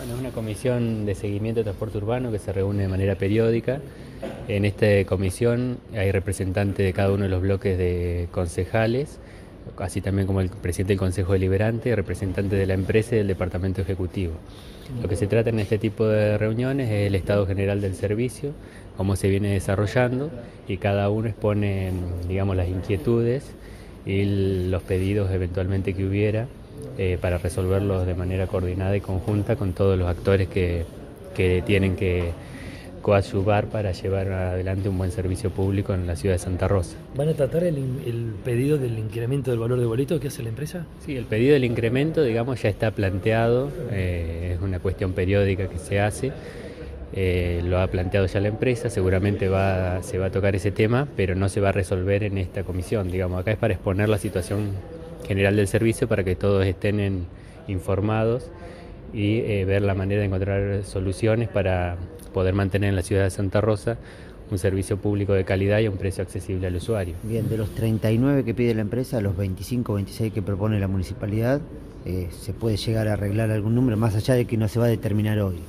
Bueno, es una comisión de seguimiento de transporte urbano que se reúne de manera periódica. En esta comisión hay representantes de cada uno de los bloques de concejales, así también como el presidente del Consejo Deliberante, representantes de la empresa y del Departamento Ejecutivo. Lo que se trata en este tipo de reuniones es el estado general del servicio, cómo se viene desarrollando y cada uno expone, digamos, las inquietudes y los pedidos eventualmente que hubiera eh, para resolverlos de manera coordinada y conjunta con todos los actores que, que tienen que coadyuvar para llevar adelante un buen servicio público en la ciudad de Santa Rosa. ¿Van a tratar el, el, pedido del incremento del valor de boleto que hace la empresa? Sí, el pedido del incremento, digamos, ya está planteado, eh, es una cuestión periódica que se hace. Eh, lo ha planteado ya la empresa, seguramente va, se va a tocar ese tema, pero no se va a resolver en esta comisión. Digamos, acá es para exponer la situación general del servicio para que todos estén informados y eh, ver la manera de encontrar soluciones para poder mantener en la ciudad de Santa Rosa un servicio público de calidad y un precio accesible al usuario. Bien, de los 39 que pide la empresa, los 25 o 26 que propone la municipalidad, eh, ¿se puede llegar a arreglar algún número más allá de que no se va a determinar hoy?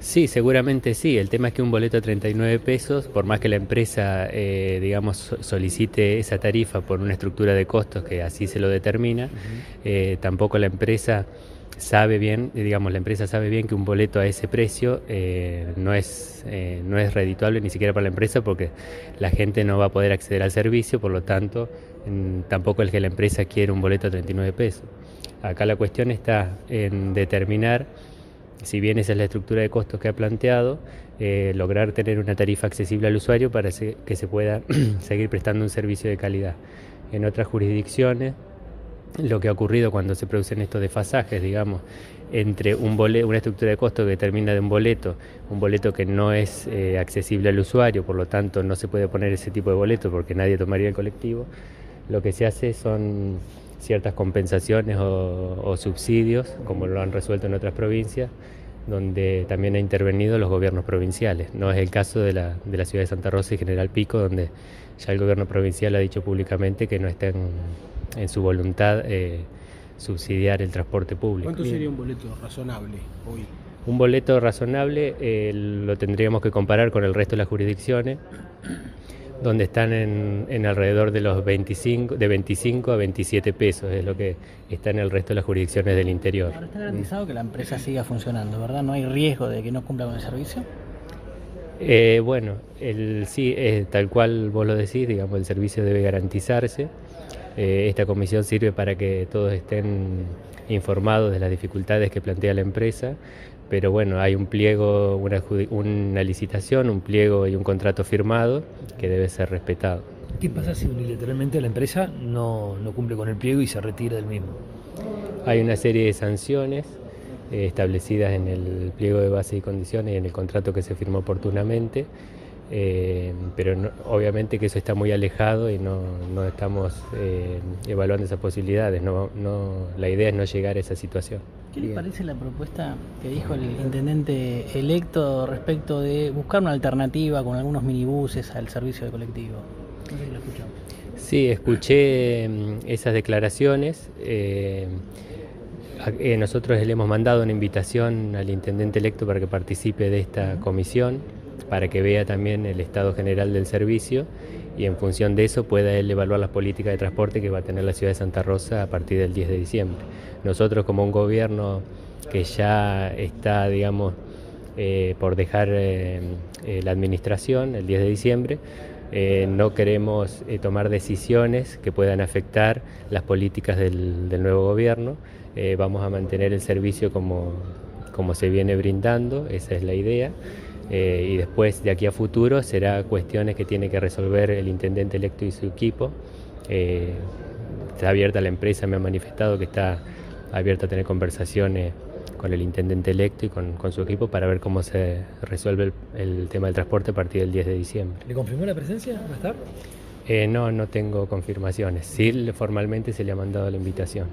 Sí, seguramente sí. El tema es que un boleto de 39 pesos, por más que la empresa, eh, digamos, solicite esa tarifa por una estructura de costos que así se lo determina, eh, tampoco la empresa sabe bien, digamos, la empresa sabe bien que un boleto a ese precio eh, no, es, no es redituable ni siquiera para la empresa porque la gente no va a poder acceder al servicio, por lo tanto, mm, tampoco es que la empresa quiere un boleto a 39 pesos. Acá la cuestión está en determinar si bien esa es la estructura de costos que ha planteado, eh, lograr tener una tarifa accesible al usuario para que se pueda seguir prestando un servicio de calidad. En otras jurisdicciones, lo que ha ocurrido cuando se producen estos desfasajes, digamos, entre un boleto, una estructura de costos que termina de un boleto, un boleto que no es eh, accesible al usuario, por lo tanto no se puede poner ese tipo de boleto porque nadie tomaría el colectivo, lo que se hace son ciertas compensaciones o, subsidios, como lo han resuelto en otras provincias, donde también ha intervenido los gobiernos provinciales. No es el caso de la, de la ciudad de Santa Rosa y General Pico, donde ya el gobierno provincial ha dicho públicamente que no está en, su voluntad eh, subsidiar el transporte público. ¿Cuánto sería un boleto razonable hoy? Un boleto razonable eh, lo tendríamos que comparar con el resto de las jurisdicciones donde están en, alrededor de los 25, de 25 a 27 pesos, es lo que está en el resto de las jurisdicciones del interior. Ahora está garantizado que la empresa siga funcionando, ¿verdad? ¿No hay riesgo de que no cumpla con el servicio? Eh, bueno, el, sí, es tal cual vos lo decís, digamos, el servicio debe garantizarse. Eh, esta comisión sirve para que todos estén informados de las dificultades que plantea la empresa, pero bueno, hay un pliego, una, una licitación, un pliego y un contrato firmado que debe ser respetado. ¿Qué pasa si unilateralmente la empresa no, no cumple con el pliego y se retira del mismo? Hay una serie de sanciones eh, establecidas en el pliego de base y condiciones y en el contrato que se firmó oportunamente. Eh, pero obviamente que eso está muy alejado y no, no estamos eh, evaluando esas posibilidades. No, no, la idea es no llegar a esa situación. ¿Qué le parece la propuesta que dijo el intendente electo respecto de buscar una alternativa con algunos minibuses al servicio de colectivo? No sé si lo escuchó. Sí, escuché mm, esas declaraciones. Eh, nosotros le hemos mandado una invitación al intendente electo para que participe de esta comisión para que vea también el estado general del servicio y en función de eso pueda él evaluar las políticas de transporte que va a tener la ciudad de Santa Rosa a partir del 10 de diciembre. Nosotros como un gobierno que ya está, digamos, eh, por dejar eh, eh, la administración el 10 de diciembre, no queremos tomar decisiones que puedan afectar las políticas del, del nuevo gobierno. vamos a mantener el servicio como, como se viene brindando, esa es la idea. Eh, y después de aquí a futuro será cuestiones que tiene que resolver el intendente electo y su equipo. Eh, está abierta la empresa, me ha manifestado que está abierta a tener conversaciones con el intendente electo y con, su equipo para ver cómo se resuelve el, tema del transporte a partir del 10 de diciembre. ¿Le confirmó la presencia? ¿Va a estar? Eh, no, no tengo confirmaciones. Sí, formalmente se le ha mandado la invitación.